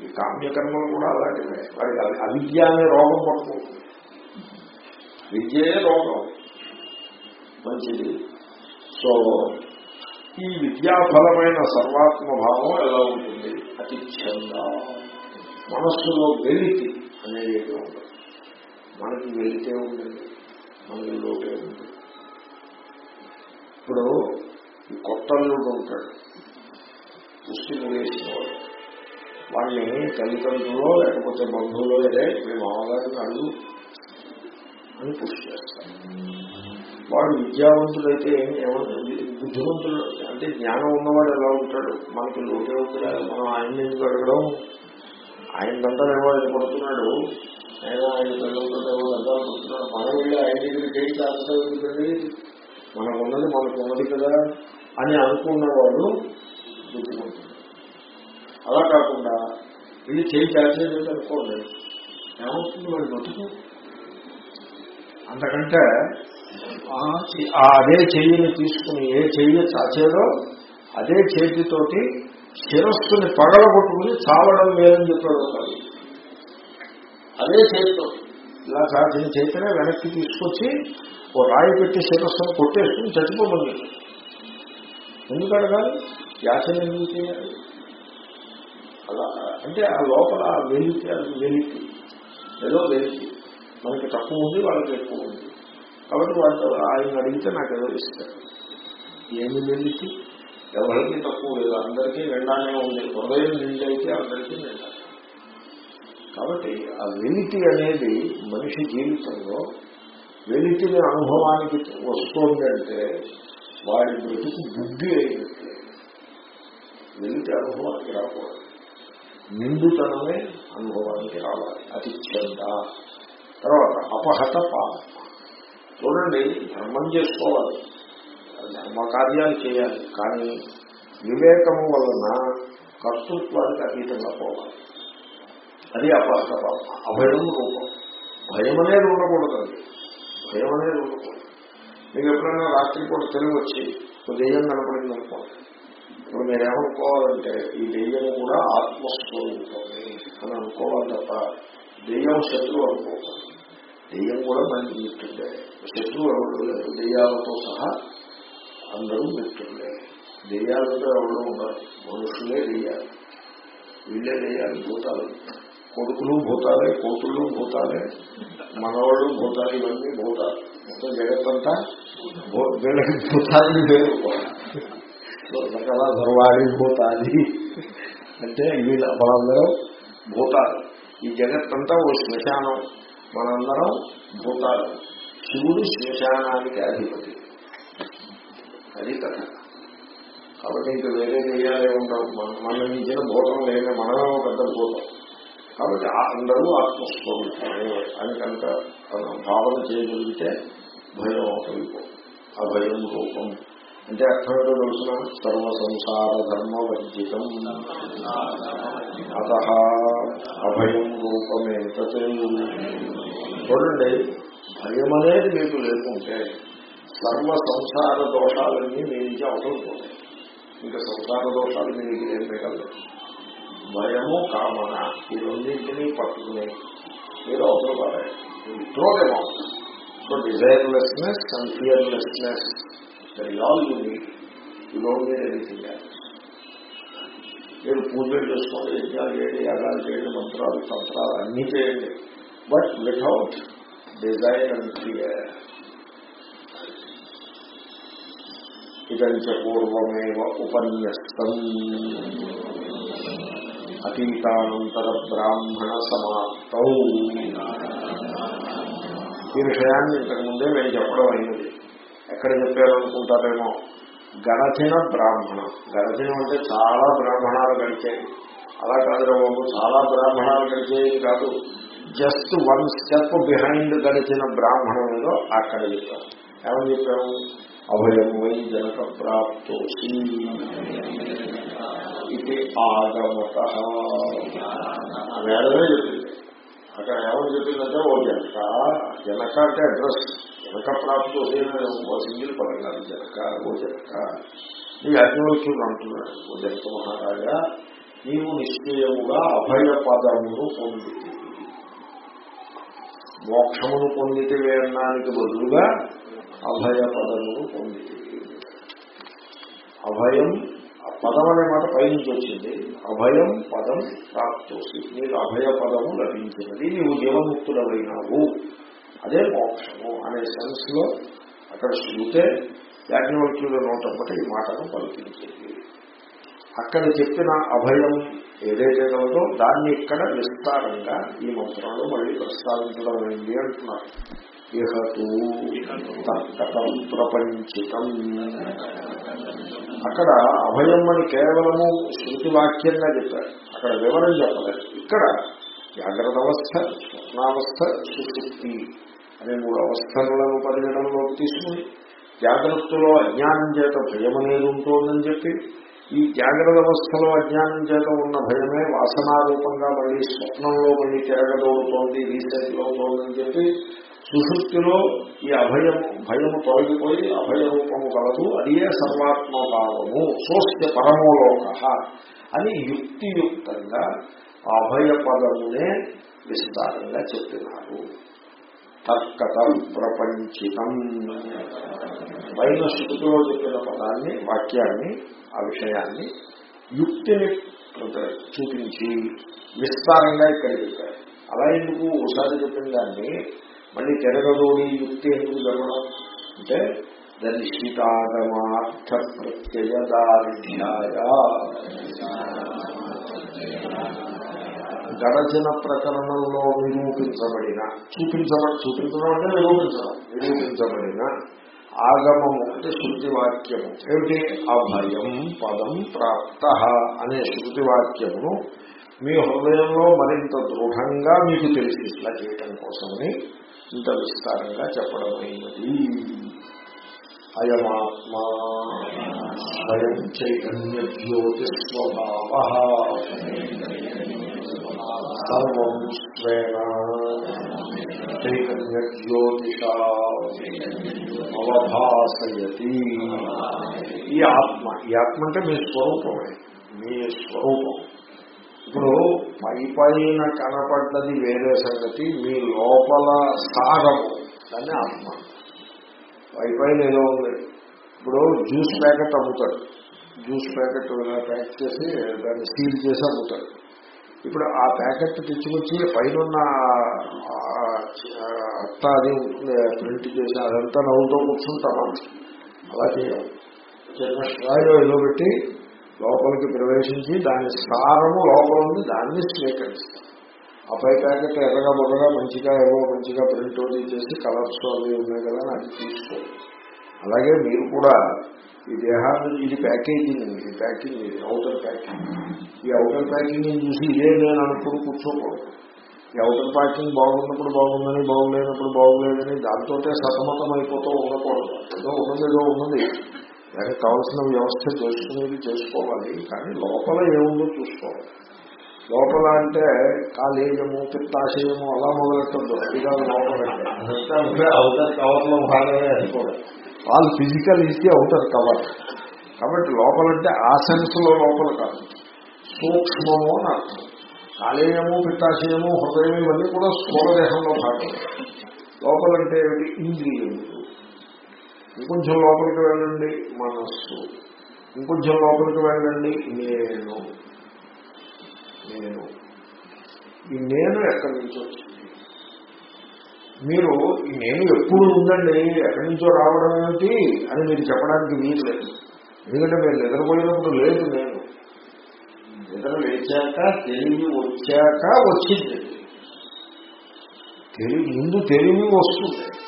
A: ఈ కామ్యకర్మలు కూడా అలాంటివే. వాడికి అవిద్య అనే రోగం పడుతుంది విద్యే రోగం. మంచిది. సో ఈ విద్యాఫలమైన సర్వాత్మభావం ఎలా ఉంటుంది? అతి చంద మనస్సులో వెలితి అనేది ఏదో ఉండదు మనకి వెళితే ఉంటుంది మనకి లోపే ఉంది ఇప్పుడు ఈ కొత్త అల్లుడు ఉంటాడు పుష్టి వేసిన వాడు వాళ్ళని తల్లిదండ్రులో లేకపోతే బంధువులో లేదే మీ మామగారిని అడుగు అని పుష్టి చేస్తారు వాడు విద్యావంతుడైతే ఏమంటుంది బుద్ధిమంతుడు అంటే జ్ఞానం ఉన్నవాడు ఎలా ఉంటాడు? మనకి లోపే ఉందిరా మనం ఆయన ఎందుకు అడగడం? ఆయన దంతా ఏమో ఆయన పడుతున్నాడు ఆయన ఆయన పిల్లలతో అంతా అర్థాలు పుడుతున్నారు మనం వెళ్ళి ఆయన దగ్గర చేయి చాలండి మనకు ఉన్నది మనకు ఉన్నది కదా అని అనుకున్నవాడు బుద్ధిమంతుడు అలా కాకుండా ఇది చేయి చేసేది అనుకోండి. ఏమవుతుంది వాడు బతుకు? అంతకంటే ఆ అదే చెయ్యిని తీసుకుని ఏ చెయ్యి చాచేదో అదే చేతితోటి శిరస్సుని పగలగొట్టుకుని చావడం లేదని చెప్పాడు ఒక అదే చేతితో. ఇలా చాచిన చేతనే వెనక్కి తీసుకొచ్చి ఓ రాయి పెట్టి శిరస్సును కొట్టేసుకుని చచ్చిపోతుంది ఎందుకు అడగాలి? యాచన ఎందుకు చేయాలి? అలా అంటే ఆ లోపల వెలికి అది వెలికి ఏదో వెలికి మనకి తక్కువ ఉంది వాళ్ళకి ఎక్కువ ఉంది. కాబట్టి వాళ్ళతో ఆయన అడిగితే నాకు ఏదో ఇస్తారు. ఏమి వెలికి ఎవరికి తక్కువ లేదు అందరికీ నిండానే ఉంది. హృదయం నిండైతే అందరికీ నిండాలి కాబట్టి ఆ వెలితి అనేది మనిషి జీవితంలో వెలితిని అనుభవానికి వస్తుందంటే వాడి బ్రతుకు బుద్ధి అయినట్లే. వెలితి అనుభవానికి రాకూడదు. నిండుతనమే అనుభవానికి రావాలి. అతి చెంద తర్వాత అపహత పాప. చూడండి ధర్మం చేసుకోవాలి. ధర్మకార్యాలు చేయాలి కానీ వివేకము వలన కర్తృత్వానికి అతీతంగా పోవాలి. అది అపార్థ అభయం రూపం. భయం అనేది ఉండకూడదండి భయం అనేది ఉండకూడదు మీకు ఎప్పుడైనా రాత్రి పూట తెలివి వచ్చి ఒక దెయ్యం కనపడింది అనుకోండి ఇప్పుడు మీరేమనుకోవాలంటే ఈ దెయ్యం కూడా ఆత్మస్వరూపమే అని అనుకోవాలి తప్ప దెయ్యం శత్రువు అనుకోవాలి దెయ్యం కూడా మంచి మిత్రుడే శత్రువు ఎవరు లేదు దెయ్యాలతో సహా అందరూ మిత్రులే దెయ్యాలతో ఎవరు ఉన్నారు. మనుషులే దెయ్యాలు. వీళ్ళే దెయ్యాలు భూతాలు. కొడుకులు భూతాలే కోతులు భూతాలే మనవాళ్ళు భూతాలు ఇవన్నీ భూతాలు. మొత్తం జగత్తంతా భూ- వీళ్ళకి భూతాలని వేరు రకరకాల ధర్వాడి భూతాలి అంటే వీళ్ళ వాళ్ళందరూ భూతాలు. ఈ జగత్తంతా ఓ శ్మశానం. మనందరం భూతాలు. శివుడు శ్మశానానికి అధిపతి. అది కథ. కాబట్టి ఇంకా వేరే చేయాలే ఉండవు మన- ఇచ్చిన మించిన భూతం లేని మనమే పెద్ద భూతం కాబట్టి అందరూ ఆత్మస్వరూపమే అని కనుక భావన చేయగలిగితే భయం అవుతుంది ఆ భయం రూపం. అంటే అర్థం ఏంటో తెలుసిన? సర్వ సంసార ధర్మ వర్జితం. అత అభయం రూపమే చూడండి భయం అనేది మీకు లేకుంటే సర్వ సంసార దోషాలన్నీ మీ నుంచి అవసరం పోతాయి ఇంకా సంసార దోషాలు మీ దగ్గర ఏం మిగలదు భయము కామన ఈ రెండింటినీ పట్టుకుని మీరు అవసరం పడాలి త్రోడేమో so desirelessness and fearlessness all you need you don't need anything మీరు పూజలు చేసుకోండి యజ్ఞాలు చేయండి యాగాలు చేయండి మంత్రాలు తంత్రాలు అన్నీ చేయండి but without desire and fear ఇదంచ పూర్వమేవ ఉపన్యస్తం. అతీతానంతర బ్రాహ్మణ సమాప్త ఈ విషయాన్ని ఇంతకుముందే నేను చెప్పడం అయినది ఎక్కడ చెప్పారనుకుంటారేమో? గణచిన బ్రాహ్మణ. గణచిన అంటే చాలా బ్రాహ్మణాలు గడిచాయి. అలా కాదు బాబు చాలా బ్రాహ్మణాలు గడిచేవి కాదు. జస్ట్ వన్ స్టెప్ బిహైండ్ గడిచిన బ్రాహ్మణం ఏదో అక్కడ చెప్పారు. ఏమని చెప్పాము అభయం వై జనక ప్రాప్తోసి ఇది ఆగమత వేదమే చెప్పింది అక్కడ ఏమని చెప్పిందంటే ఓ జనక జనక అంటే అడ్రస్ జనక ప్రాప్తోసి ఓ సింగిల్ పదం కాదు జనక ఓ జనక నీ అగ్నివచ్చుడు అంటున్నాడు ఓ జనక మహారాజా నీవు నిశ్చయముగా అభయ పదమును పొందితే మోక్షమును పొందితే అన్నానికి బదులుగా అభయ పదమును అభయం ఆ పదం అనే మాట పైనుంచి వచ్చింది. అభయం పదం ప్రాప్తోసి. నీకు అభయ పదము లభించినది. నీవు జీవముక్తులవైనావు అదే మోక్షము అనే సెన్స్లో అక్కడ శృతే యాజ్ఞవల్క్యుల నోటంపటి ఈ మాటను పలికించింది. అక్కడ చెప్పిన అభయం ఏదైతే కలదో దాన్ని ఇక్కడ విస్తారంగా ఈ మంత్రంలో మళ్ళీ ప్రస్తావించడం అయింది అంటున్నారు. ఇహతూ తర్కటం ప్రపంచితం అక్కడ అభయం అని కేవలము శృతి వాక్యంగా చెప్పారు. అక్కడ వివరణ చెప్పలేదు. ఇక్కడ జాగ్రత్త అవస్థ స్వప్నావస్థ సుశుక్తి అనే మూడు అవస్థలను పరిగణనలోకి తీసుకుని జాగ్రత్తలో అజ్ఞానం చేత భయం అనేది ఉంటుందని చెప్పి ఈ జాగ్రత్త అవస్థలో అజ్ఞానం చేత ఉన్న భయమే వాసనారూపంగా మళ్ళీ స్వప్నంలో మళ్ళీ తిరగదోడుతోంది రీసెంట్ అవుతోందని చెప్పి సుశుక్తిలో ఈ అభయము భయము తొలగిపోయి అభయ రూపము కలదు. అదే సర్వాత్మభావము సోస్య పరమోలోక అని యుక్తియుక్తంగా అభయ పదమునే విస్తారంగా చెప్పినారు. తర్కత ప్రపంచితం. పైన శృతిలో చెప్పిన పదాన్ని వాక్యాన్ని ఆ విషయాన్ని యుక్తిని చూపించి విస్తారంగా ఇక్కడ చెప్పారు. అలా ఎందుకు ఒకసారి చెప్పిన దాన్ని? మళ్ళీ తిరగదోడి యుక్తి ఎందుకు జరగడం? అంటే దర్శితాగమార్థ ప్రత్యయదార్ఢ్యాయ గడచిన ప్రకరణంలో నిరూపించబడిన చూపించడం చూపించడం అంటే నిరూపించడం నిరూపించబడిన ఆగమము అంటే శృతి వాక్యము ఏమిటి? అభయం పదం ప్రాప్త అనే శృతి వాక్యమును మీ హృదయంలో మరింత దృఢంగా మీకు తెలిసి ఇట్లా చేయటం కోసమని ఇంత విస్తారంగా చెప్పడమైనది అయమాత్మా స్వయం చైతన్య జ్యోతిస్వభావ సర్వం స్వేన చైతన్య జ్యోతిష అవభాసయతి. ఈ ఆత్మ ఈ ఆత్మ అంటే మీ స్వరూపమే మీ స్వరూపం. ఇప్పుడు పై పైన కనపడ్డది వేరే సంగతి మీ లోపల సారము దాన్ని ఆత్మ. పై పైన ఏదో ఉంది. ఇప్పుడు జ్యూస్ ప్యాకెట్ అమ్ముతాడు జ్యూస్ ప్యాకెట్ ప్యాక్ చేసి దాన్ని సీల్ చేసి అమ్ముతాడు ఇప్పుడు ఆ ప్యాకెట్ తెచ్చుకొచ్చి పైన అత్త అది ప్రింట్ చేసి అదంతా నవ్వుతో కూర్చుంటాం అలా చేయాలి చిన్న స్థాయిలో ఏదో పెట్టి లోపలికి ప్రవేశించి దాని సారము లోపల ఉంది దాన్ని స్వీకరిస్తాం. ఆ పై ప్యాకెట్ ఎర్రగా బొర్రగా మంచిగా ఏవో మంచిగా ప్రింట్ అది చేసి కలర్స్ అవి ఉన్నాయి కదా అది తీసుకోండి అలాగే మీరు కూడా ఈ దేహాన్ని ఇది ప్యాకేజింగ్ ఇది ప్యాకింగ్ ఇది అవుటర్ ప్యాకింగ్ ఈ అవుటర్ ప్యాకింగ్ చూసి ఇదే నేను అనుకుని కూర్చోకూడదు. ఈ అవుటర్ ప్యాకింగ్ బాగున్నప్పుడు బాగుందని బాగులేనప్పుడు బాగులేదని దాంతో సతమతం అయిపోతూ ఉండకూడదు. ఏదో ఉన్నది ఏదో ఉన్నది. దానికి కావాల్సిన వ్యవస్థ చేసుకునేది చేసుకోవాలి కానీ లోపల ఏముందో చూసుకోవాలి. లోపల అంటే కాలేయము పిత్తాశయము అలా మొదలెట్టద్దు అది కాదు లోపల అంటే. అవుతారు కవర్లో భాగమే అనుకోవడం వాళ్ళు ఫిజికల్ ఇస్తే అవుతారు కవర్ కాబట్టి లోపలంటే ఆ సెన్స్లో లోపల కాదు. సూక్ష్మము అని అర్థం. కాలేయము పిత్తాశయము హృదయం ఇవన్నీ కూడా స్థూలదేహంలో భాగం లోపలంటే ఏమిటి? ఇంద్రియములు ఇంకొంచెం లోపలికి వెళ్ళండి మనస్సు. ఇంకొంచెం లోపలికి వెళ్ళండి నేను. నేను. ఈ నేను ఎక్కడి నుంచి వచ్చింది. మీరు ఈ నేను ఎప్పుడు ఉందండి? ఎక్కడి నుంచో రావడం ఏమిటి అని మీరు చెప్పడానికి వీలు లేదు. ఎందుకంటే మీరు నిద్రపోయినప్పుడు లేదు నేను. నిద్ర లేచాక తెలివి వచ్చాక వచ్చింది. తెలివి ముందు తెలివి వస్తుంది.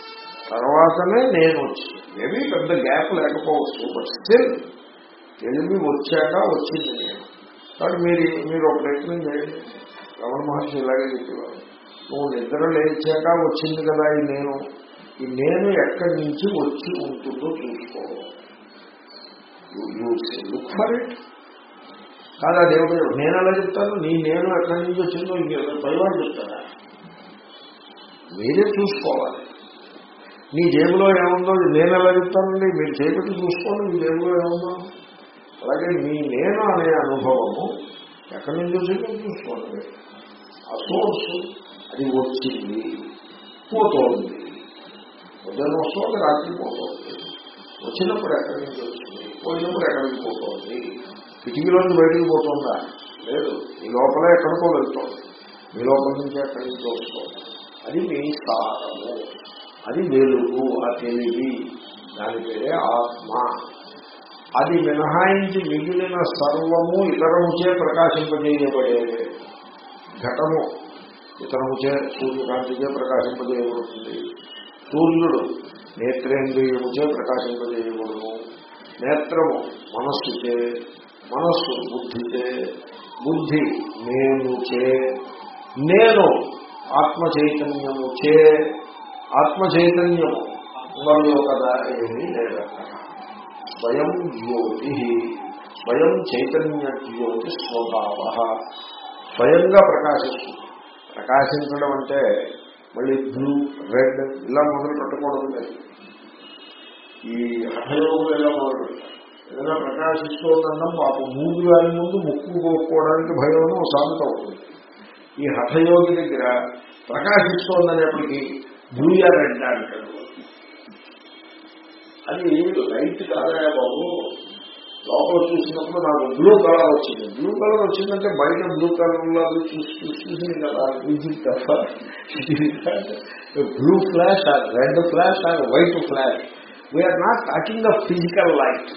A: తర్వాతనే నేను వచ్చింది ఏమీ పెద్ద గ్యాప్ లేకపోవచ్చు బట్ స్టిల్ తెలివి వచ్చాక వచ్చింది నేను. కాబట్టి మీరు మీరు ఒక ప్రయత్నం చేయండి. రమణ మహర్షి ఇలాగే చెప్పేవారు. నువ్వు నిద్ర లేచాక వచ్చింది కదా ఈ నేను. ఈ నేను ఎక్కడి నుంచి వచ్చి ఉంటుందో చూసుకో. లుక్ ఫర్ ఇట్ కాదా దేవుడు నేను ఎలా చెప్తాను? నీ నేను ఎక్కడి నుంచి వచ్చిందో ఇంకెవరు? పైవాడు చెప్తారా మీరే చూసుకోవాలి. నీ జేబులో ఏముందో నేను ఎలా చెప్తానండి? మీరు చేపట్టి చూసుకోండి మీ జేబులో ఏముందో. అలాగే మీ నేను అనే అనుభవము ఎక్కడి నుంచి వచ్చిందో చూసుకోండి. ఆ సోర్స్ అది వచ్చింది పోతోంది. ఉదయం వస్తుంది రాత్రి పోతోంది. వచ్చినప్పుడు ఎక్కడి నుంచి వచ్చింది పోయినప్పుడు ఎక్కడికి పోతోంది? కిటికీలోంచి బయటికి పోతుందా? లేదు. ఈ లోపలే ఎక్కడికో వెళ్తుంది. మీ లోపల నుంచి ఎక్కడి నుంచి వస్తుంది? అది మీ సారము అది వెలుగు ఆ తెలివి. దాని పేరే ఆత్మ. అది మినహాయించి మిగిలిన సర్వము ఇతరముచే ప్రకాశింపజేయబడేది. ఘటము ఇతరముచే సూర్యకాంతిచే ప్రకాశింపజేయబడుతుంది. సూర్యుడు నేత్రేంద్రియముచే ప్రకాశింపజేయబడును. నేత్రము మనస్సుచే మనస్సు బుద్ధిచే బుద్ధి నేనుచే. నేను ఆత్మ చైతన్యము చే ఆత్మ చైతన్యం మరియు కదా ఏమీ లేదక్కడ స్వయం జ్యోతి స్వయం చైతన్య జ్యోతి స్వభావ. స్వయంగా ప్రకాశిస్తుంది. ప్రకాశించడం అంటే మళ్ళీ బ్లూ రెడ్ ఇలా మొదలు పెట్టకూడదు లేదు ఈ హఠయోగులు ఎలా మొదలు ఏదైనా ప్రకాశిస్తోందన్నాం పాప మూడు గారి ముందు ముక్కు కోసుకోవడానికి భయం అని సామెత అవుతుంది ఈ హఠయోగి దగ్గర ప్రకాశిస్తోందనేప్పటికీ బ్లూయా అంటాడు అది లైట్ కాదా బాబు. లోపల చూసినప్పుడు నాకు బ్లూ కలర్ వచ్చింది. బ్లూ కలర్ వచ్చిందంటే బయట బ్లూ కలర్లో అది చూసి చూసి కదా తప్ప blue flash or red flash or white flash. We're not talking of physical light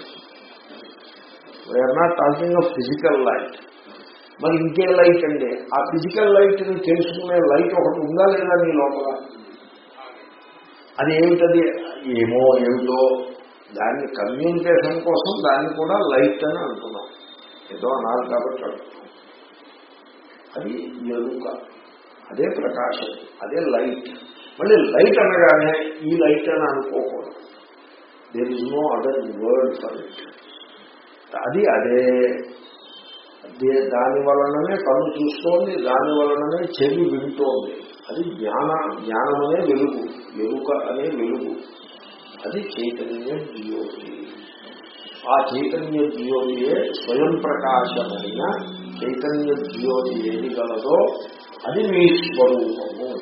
A: we're not talking of physical light మరి ఇంకే లైట్ అండి? ఆ ఫిజికల్ లైట్ని తెలుసుకునే లైట్ ఒకటి ఉందా లేదా నీ లోపల? అది ఏమిటది ఏమో ఏమిటో? దాన్ని కమ్యూనికేషన్ కోసం దాన్ని కూడా లైట్ అని అంటున్నాం. ఏదో అనాలి కాబట్టి అంటున్నాం. అది ఎరుక. అదే ప్రకాశం. అదే లైట్. మళ్ళీ లైట్ అనగానే ఈ లైట్ అని అనుకోకూడదు. There is no other word for it అది అదే. దాని వలననే కన్ను చూస్తోంది దాని వలననే చెవి వింటోంది. అది జ్ఞాన జ్ఞానమనే వెలుగు. ఎరుక అనే వెలుగు. అది చైతన్య జ్యోతి. ఆ చైతన్య జ్యోతియే స్వయం ప్రకాశమైన చైతన్య జ్యోతి ఏది కలదో అది మీ స్వరూపము.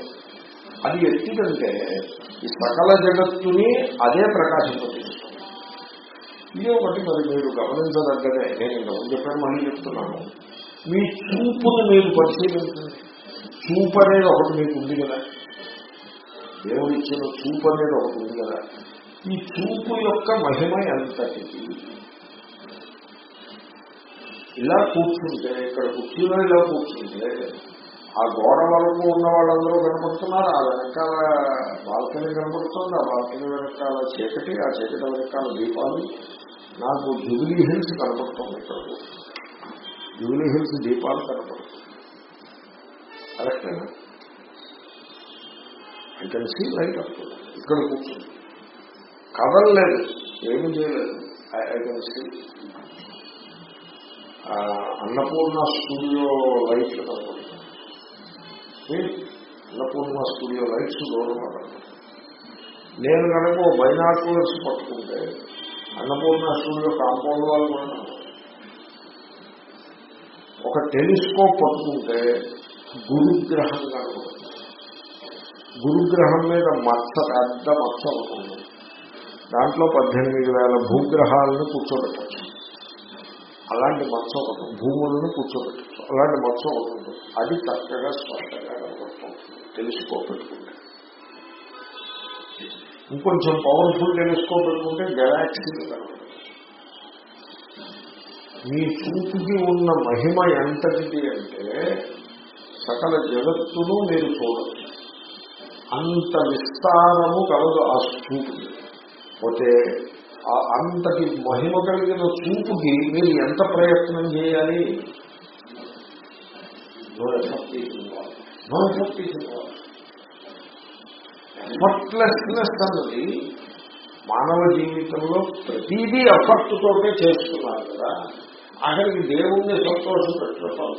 A: అది ఎట్టిదంటే ఈ సకల జగత్తుని అదే ప్రకాశింపజేస్తుంది ఇది ఒకటి మరి మీరు గమనించదగ్గదే. నేను ఇంతకుముందు చెప్పాను మళ్ళీ చెప్తున్నాను. మీ చూపును మీరు పరిశీలించండి. చూపు అనేది ఒకటి మీకు ఉంది కదా. దేవుడు ఇచ్చిన చూపు అనేది ఒకటి ఉంది కదా. ఈ చూపు యొక్క మహిమ ఎంతటిది? ఇలా కూర్చుంటే ఇక్కడ కుర్చీలో ఇలా కూర్చుంటే ఆ గోడ వరకు ఉన్న వాళ్ళందరూ కనపడుతున్నారు ఆ వెనకాల బాల్కనీ కనపడుతుంది ఆ బాల్కనీ వెనకాల చీకటి ఆ చీకటి వెనకాల దీపాలు. నాకు జూబ్లీ హిల్స్ కనపడుతుంది ఇక్కడ. జూబ్లీ హిల్స్ దీపాలు కనపడుతుంది. కరెక్టేనా? I can see light up ఇక్కడ కూర్చుంది కదలలేదు ఏమి చేయలేదు. I can see Annapurna studio లైట్లు కనపడుతుంది hmm? అన్నపూర్ణ స్టూడియో లైట్స్ దూరం కనపడుతుంది నేను కనుక బైనాకులర్స్ పట్టుకుంటే అన్నపూర్ణ స్టూడియో కాంపౌండ్ వాళ్ళు ఒక టెలిస్కోప్ పట్టుకుంటే గురుగ్రహం కనపడుతుంది గురుగ్రహం మీద మచ్చ పెద్ద మచ్చ అవుతుంది దాంట్లో పద్దెనిమిది వేల భూగ్రహాలను కూర్చోబెట్టచ్చు. అలాంటి మచ్చ ఒకటి భూములను కూర్చోబెట్టచ్చు. అలాంటి మచ్చ ఒకటి ఉంటుంది. అది చక్కగా స్పష్టంగా కనపడుతుంది. టెలిస్కోప్ పెట్టుకుంటే. ఇంకొంచెం పవర్ఫుల్ టెలిస్కోప్ పెట్టుకుంటే గెలాక్సీలు మీ చూపుకి ఉన్న మహిమ ఎంతటిది అంటే సకల జగత్తును మీరు చూడచ్చు అంత విస్తారము కలదు ఆ చూపుకి పోతే అంతటి మహిమ కలిగిన చూపుకి మీరు ఎంత ప్రయత్నం చేయాలి? నో ఎఫర్ట్లెస్నెస్ అన్నది మానవ జీవితంలో ప్రతిదీ ఎఫర్ట్ తోటే చేస్తున్నారు కదా. అక్కడికి దేవుణ్ణి సంతోషం పెట్టడం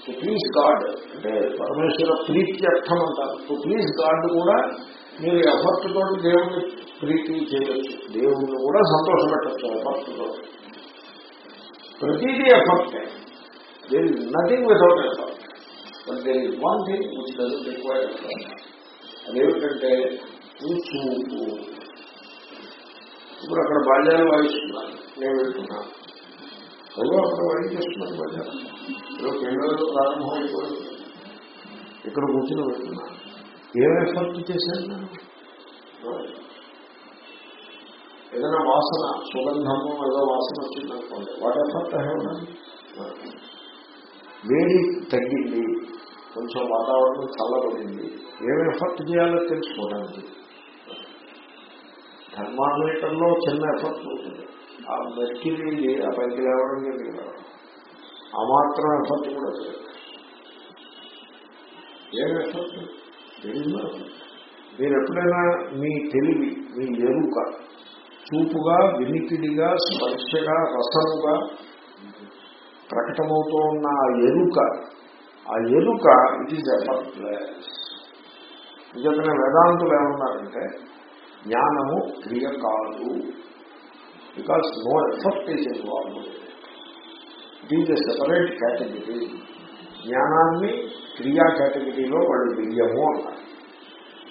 A: టు ప్లీజ్ గాడ్ అంటే పరమేశ్వర ప్రీత్యర్థం అంటారు టు ప్లీజ్ గాడ్ కూడా మీరు ఎఫర్ట్ తోటి దేవుణ్ణి ప్రీతి చేయొచ్చు దేవుణ్ణి కూడా సంతోష పెట్టచ్చు ఎఫర్ట్ తోటి ప్రతిదీ effort there is nothing without effort but there is one thing which doesn't require effort అదేమిటంటే నువ్వు చూపు ఇప్పుడు అక్కడ బాల్యాలు వాయిస్తున్నాను నేను వెళ్తున్నాను ఏదో అక్కడ వైద్యం చేస్తున్నారు బజార్ ఏదో కేంద్రంలో ప్రారంభం అయిపోయింది. ఇక్కడ కూర్చుని పెడుతున్నా. ఏం ఎఫర్ట్ చేశాను ఏదైనా వాసన సుగంధము ఏదో వాసన వచ్చిందనుకోండి వాటి ఎఫర్ట్ అయ్యాను వేడి తగ్గింది. కొంచెం వాతావరణం చల్లబడింది. ఏం ఎఫర్ట్ చేయాలో తెలుసుకోవడానికి. థర్మామీటర్లో చిన్న ఎఫర్ట్ ఉంటుంది. ఆ మెర్కిలి ఆ పైకి లేవడం జరిగింది ఆ మాత్రం ఎఫర్ట్ కూడా ఏం ఎఫర్ట్ తెలియదు మీరు ఎప్పుడైనా మీ తెలివి మీ ఎరుక చూపుగా వినికిడిగా స్పర్శగా రసముగా ప్రకటమవుతూ ఉన్న ఆ ఎరుక ఆ ఎరుక ఇట్ ఈజ్ ఎఫర్ట్లెస్ నిజంగా వేదాంతులు ఏమన్నారంటే జ్ఞానము క్రియ కాదు. Because no effort is involve it a separate category జ్ఞానాన్ని క్రియా కేటగిరీలో వాళ్ళు వెయ్యము అన్నారు.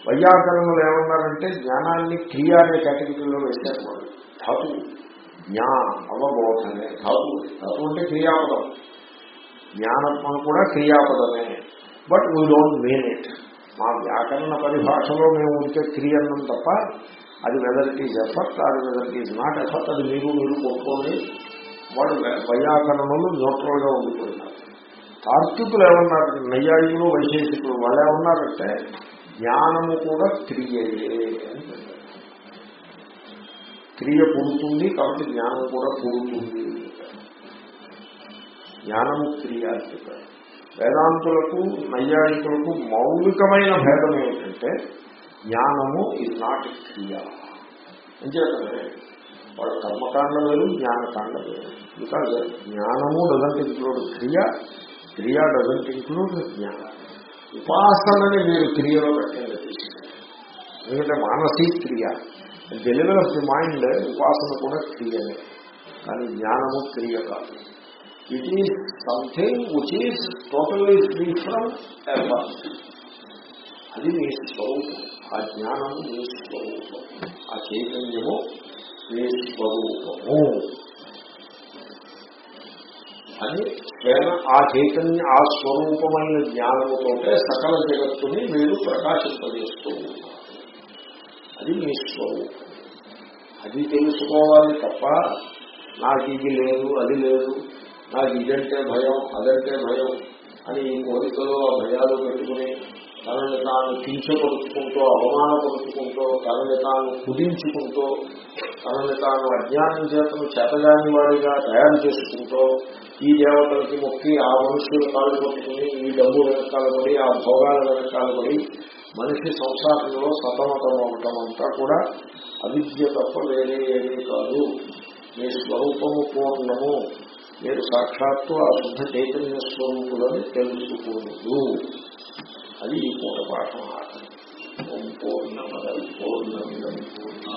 A: వైయాకరణలు ఏమన్నారంటే జ్ఞానాన్ని క్రియ అనే కేటగిరీలో వేశారు వాళ్ళు. ధాతు జ్ఞా అవబోధనే. ధాతు ధాతు అంటే క్రియాపదం. జ్ఞానం కూడా క్రియాపదమే. But we don't mean it మా వ్యాకరణ పరిభాషలో మేము ఉంటే క్రియన్నం తప్ప అది వెదర్ ఇట్ ఈజ్ ఎఫర్ట్ అది whether it is not effort అది మీరు మీరు కొట్టుకోండి వాడు వైయాకరణలు న్యూట్రల్గా ఉండిపోయినారు. తార్కికులు ఏమన్నారు? నైయాయికులు వైశేషికులు వాళ్ళు ఏమన్నారంటే జ్ఞానము కూడా క్రియయే క్రియ పుడుతుంది కాబట్టి జ్ఞానం కూడా పుడుతుంది జ్ఞానము క్రియ వేదాంతులకు నైయాయికులకు మౌలికమైన భేదం ఏమిటంటే జ్ఞానము ఇస్ నాట్ క్రియ. అంచేతనే వాళ్ళ కర్మకాండ వేరు జ్ఞానకాండ వేరు బికాజ్ జ్ఞానము డజంట్ ఇంక్లూడ్ క్రియ క్రియ డజంట్ ఇంక్లూడ్ జ్ఞానం. ఉపాసనని మీరు క్రియలో పెట్టండి. ఎందుకంటే మానసిక క్రియ. డెలివర్ ఆఫ్ ది మైండ్ ఉపాసన కూడా క్రియనే. కానీ జ్ఞానము క్రియ కాదు. It is something which is totally free from effort అది మీ స్వరూపం. ఆ జ్ఞానము నీ స్వరూపం. ఆ చైతన్యము నీ స్వరూపము. అని స్వేన ఆ చైతన్య ఆ స్వరూపమైన జ్ఞానముతోటే సకల జగత్తుని మీరు ప్రకాశింపజేస్తూ అది మీ స్వరూపం. అది తెలుసుకోవాలి తప్ప నాకు ఇది లేదు అది లేదు నాకు ఇదంటే భయం అదంటే భయం అని ఈ కోరికలో ఆ భయాలు పెట్టుకుని తనని తాను కించపరుచుకుంటూ అవమానపరుచుకుంటూ తనని తాను కుదించుకుంటూ తనని తాను అజ్ఞానం చేతను చేతగాని వాడిగా తయారు చేసుకుంటూ ఈ దేవతలకి మొక్కి ఆ మనుషుల కాళ్ళు పట్టుకుని ఈ డబ్బు వెనకాల పడి ఆ భోగాల వెనకాల పడి మనిషి సంసారంలో సతమతం అవటం అంతా కూడా అవిద్య తప్ప వేరే ఏమీ కాదు. మీ స్వరూపము పూర్ణము. మీరు సాక్షాత్తు ఆ శుద్ధ చైతన్య స్వరూపులని తెలుసుకోదు అది ఈ పూట పాఠం ఓం పూర్ణమద పూర్ణమిదం పూర్ణ